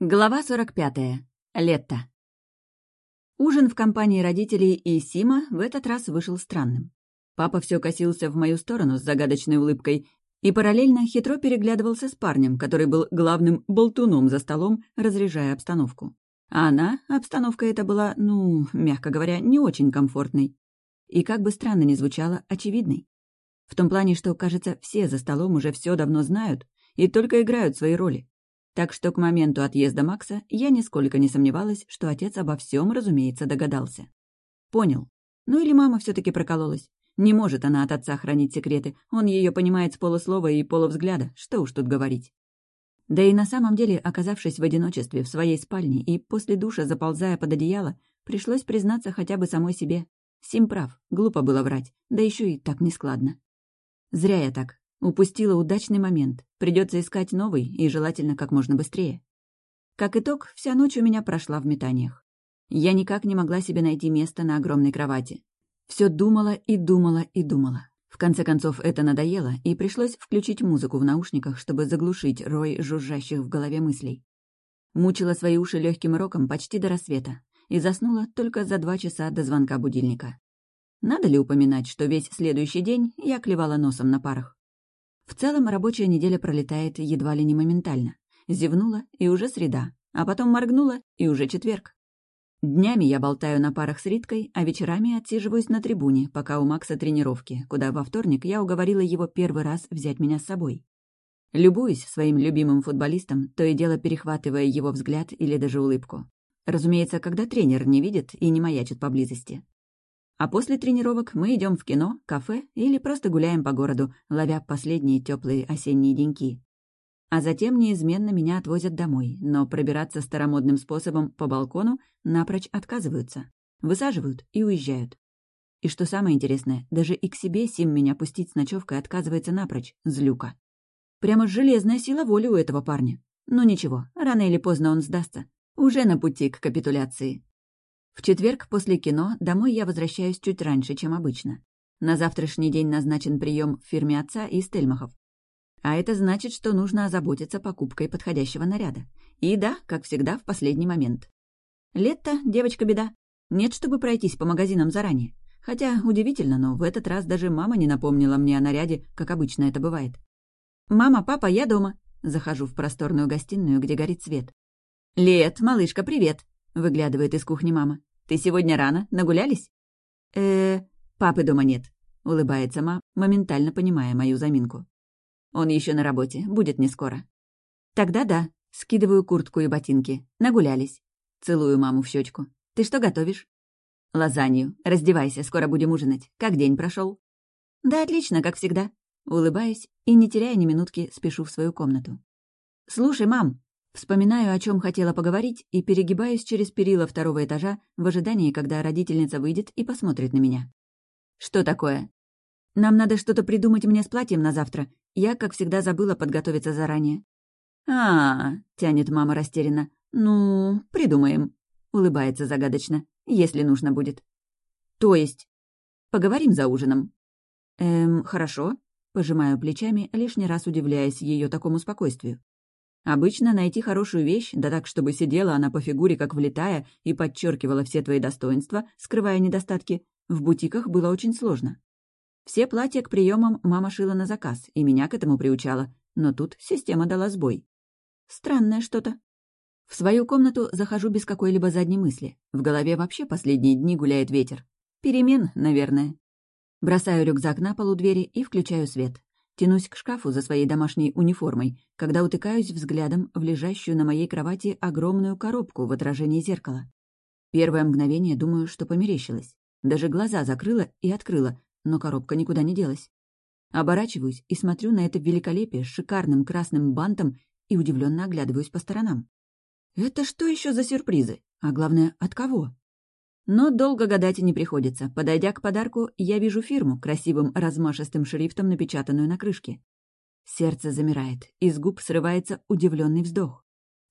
Глава 45. Лето. Ужин в компании родителей и Сима в этот раз вышел странным. Папа все косился в мою сторону с загадочной улыбкой и параллельно хитро переглядывался с парнем, который был главным болтуном за столом, разряжая обстановку. А она, обстановка эта была, ну, мягко говоря, не очень комфортной. И как бы странно ни звучало, очевидной. В том плане, что, кажется, все за столом уже все давно знают и только играют свои роли. Так что к моменту отъезда Макса я нисколько не сомневалась, что отец обо всем, разумеется, догадался. Понял. Ну или мама все таки прокололась. Не может она от отца хранить секреты, он ее понимает с полуслова и полувзгляда, что уж тут говорить. Да и на самом деле, оказавшись в одиночестве в своей спальне и после душа заползая под одеяло, пришлось признаться хотя бы самой себе. Сим прав, глупо было врать, да еще и так нескладно. Зря я так. Упустила удачный момент. Придется искать новый и желательно как можно быстрее. Как итог, вся ночь у меня прошла в метаниях. Я никак не могла себе найти место на огромной кровати. Все думала и думала и думала. В конце концов, это надоело, и пришлось включить музыку в наушниках, чтобы заглушить рой жужжащих в голове мыслей. Мучила свои уши легким роком почти до рассвета и заснула только за два часа до звонка будильника. Надо ли упоминать, что весь следующий день я клевала носом на парах? В целом рабочая неделя пролетает едва ли не моментально. Зевнула, и уже среда, а потом моргнула, и уже четверг. Днями я болтаю на парах с Риткой, а вечерами отсиживаюсь на трибуне, пока у Макса тренировки, куда во вторник я уговорила его первый раз взять меня с собой. Любуюсь своим любимым футболистом, то и дело перехватывая его взгляд или даже улыбку. Разумеется, когда тренер не видит и не маячит поблизости. А после тренировок мы идем в кино, кафе или просто гуляем по городу, ловя последние теплые осенние деньки. А затем неизменно меня отвозят домой, но пробираться старомодным способом по балкону напрочь отказываются. Высаживают и уезжают. И что самое интересное, даже и к себе Сим меня пустить с ночевкой отказывается напрочь, злюка. Прямо железная сила воли у этого парня. Но ничего, рано или поздно он сдастся. Уже на пути к капитуляции. В четверг после кино домой я возвращаюсь чуть раньше, чем обычно. На завтрашний день назначен прием в фирме отца и Стельмахов. А это значит, что нужно озаботиться покупкой подходящего наряда. И да, как всегда, в последний момент. Лето, девочка-беда. Нет, чтобы пройтись по магазинам заранее. Хотя, удивительно, но в этот раз даже мама не напомнила мне о наряде, как обычно это бывает. «Мама, папа, я дома!» Захожу в просторную гостиную, где горит свет. «Лет, малышка, привет!» — выглядывает из кухни мама. Ты сегодня рано? Нагулялись?» э папы дома нет», — улыбается ма, моментально понимая мою заминку. «Он еще на работе, будет не скоро». «Тогда да», — скидываю куртку и ботинки. Нагулялись. Целую маму в щечку. «Ты что готовишь?» «Лазанью. Раздевайся, скоро будем ужинать. Как день прошел? «Да отлично, как всегда». Улыбаюсь и, не теряя ни минутки, спешу в свою комнату. «Слушай, мам, Вспоминаю, о чем хотела поговорить, и перегибаюсь через перила второго этажа в ожидании, когда родительница выйдет и посмотрит на меня. «Что такое?» «Нам надо что-то придумать мне с платьем на завтра. Я, как всегда, забыла подготовиться заранее». «А, -а, -а тянет мама растерянно. «Ну, придумаем», — улыбается загадочно, «если нужно будет». «То есть?» «Поговорим за ужином». «Эм, хорошо», — пожимаю плечами, лишний раз удивляясь ее такому спокойствию. Обычно найти хорошую вещь, да так, чтобы сидела она по фигуре как влетая и подчеркивала все твои достоинства, скрывая недостатки, в бутиках было очень сложно. Все платья к приемам мама шила на заказ, и меня к этому приучала, но тут система дала сбой. Странное что-то. В свою комнату захожу без какой-либо задней мысли. В голове вообще последние дни гуляет ветер. Перемен, наверное. Бросаю рюкзак на пол у двери и включаю свет. Тянусь к шкафу за своей домашней униформой, когда утыкаюсь взглядом в лежащую на моей кровати огромную коробку в отражении зеркала. Первое мгновение думаю, что померещилось. Даже глаза закрыла и открыла, но коробка никуда не делась. Оборачиваюсь и смотрю на это великолепие с шикарным красным бантом и удивленно оглядываюсь по сторонам. Это что еще за сюрпризы? А главное, от кого? Но долго гадать не приходится. Подойдя к подарку, я вижу фирму, красивым размашистым шрифтом, напечатанную на крышке. Сердце замирает, из губ срывается удивленный вздох.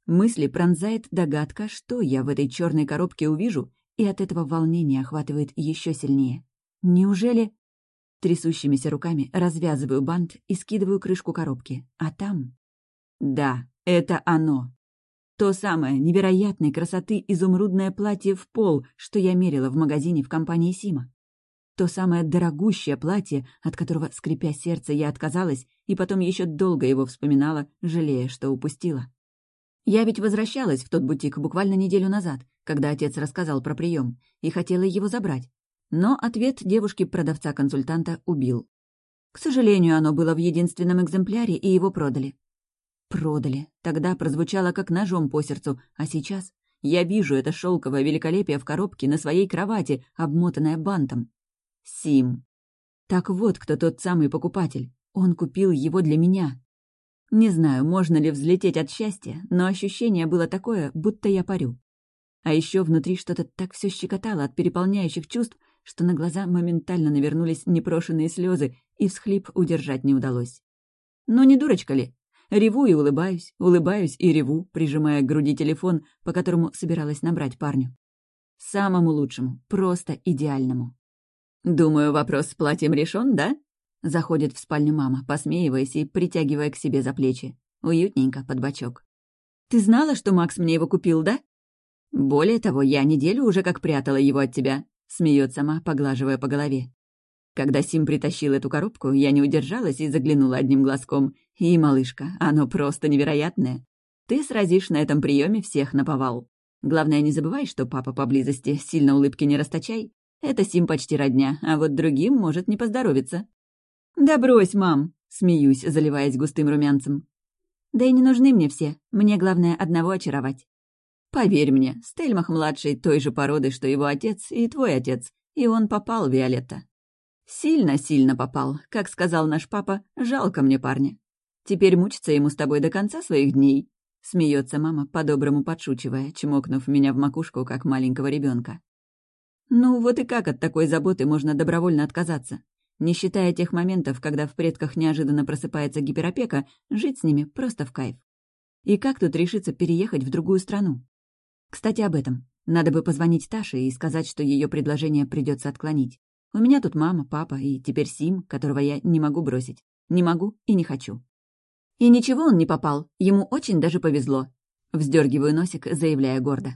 Мысли пронзает догадка, что я в этой черной коробке увижу, и от этого волнение охватывает еще сильнее. Неужели... Трясущимися руками развязываю бант и скидываю крышку коробки. А там... Да, это оно. То самое невероятной красоты изумрудное платье в пол, что я мерила в магазине в компании Сима. То самое дорогущее платье, от которого, скрипя сердце, я отказалась, и потом еще долго его вспоминала, жалея, что упустила. Я ведь возвращалась в тот бутик буквально неделю назад, когда отец рассказал про прием, и хотела его забрать. Но ответ девушки-продавца-консультанта убил. К сожалению, оно было в единственном экземпляре, и его продали. Продали. Тогда прозвучало как ножом по сердцу, а сейчас я вижу это шелковое великолепие в коробке на своей кровати, обмотанное бантом. Сим. Так вот, кто тот самый покупатель. Он купил его для меня. Не знаю, можно ли взлететь от счастья, но ощущение было такое, будто я парю. А еще внутри что-то так все щекотало от переполняющих чувств, что на глаза моментально навернулись непрошенные слезы, и всхлип удержать не удалось. Но не дурочка ли? Реву и улыбаюсь, улыбаюсь и реву, прижимая к груди телефон, по которому собиралась набрать парню. Самому лучшему, просто идеальному. «Думаю, вопрос с платьем решен, да?» Заходит в спальню мама, посмеиваясь и притягивая к себе за плечи. Уютненько, под бочок. «Ты знала, что Макс мне его купил, да?» «Более того, я неделю уже как прятала его от тебя», — смеет сама, поглаживая по голове. Когда Сим притащил эту коробку, я не удержалась и заглянула одним глазком. И, малышка, оно просто невероятное. Ты сразишь на этом приеме всех наповал. Главное, не забывай, что папа поблизости, сильно улыбки не расточай. Это Сим почти родня, а вот другим может не поздоровиться. «Да брось, мам!» — смеюсь, заливаясь густым румянцем. «Да и не нужны мне все. Мне главное одного очаровать». «Поверь мне, Стельмах-младший той же породы, что его отец и твой отец, и он попал, Виолетта. Сильно-сильно попал. Как сказал наш папа, жалко мне парня. Теперь мучиться ему с тобой до конца своих дней». Смеется мама, по-доброму подшучивая, чмокнув меня в макушку, как маленького ребенка. Ну вот и как от такой заботы можно добровольно отказаться? Не считая тех моментов, когда в предках неожиданно просыпается гиперопека, жить с ними просто в кайф. И как тут решиться переехать в другую страну? Кстати, об этом. Надо бы позвонить Таше и сказать, что ее предложение придется отклонить. У меня тут мама, папа и теперь Сим, которого я не могу бросить. Не могу и не хочу. И ничего он не попал, ему очень даже повезло. Вздергиваю носик, заявляя гордо.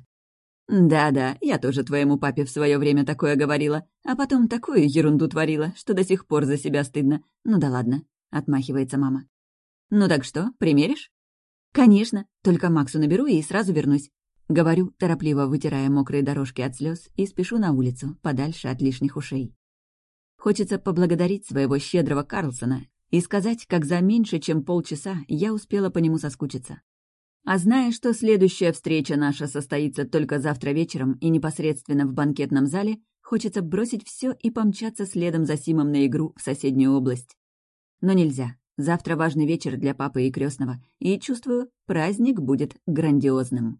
«Да-да, я тоже твоему папе в свое время такое говорила, а потом такую ерунду творила, что до сих пор за себя стыдно. Ну да ладно», — отмахивается мама. «Ну так что, примеришь?» «Конечно, только Максу наберу и сразу вернусь». Говорю, торопливо вытирая мокрые дорожки от слез, и спешу на улицу, подальше от лишних ушей. Хочется поблагодарить своего щедрого Карлсона и сказать, как за меньше, чем полчаса я успела по нему соскучиться. А зная, что следующая встреча наша состоится только завтра вечером и непосредственно в банкетном зале, хочется бросить все и помчаться следом за Симом на игру в соседнюю область. Но нельзя. Завтра важный вечер для папы и крестного, и, чувствую, праздник будет грандиозным.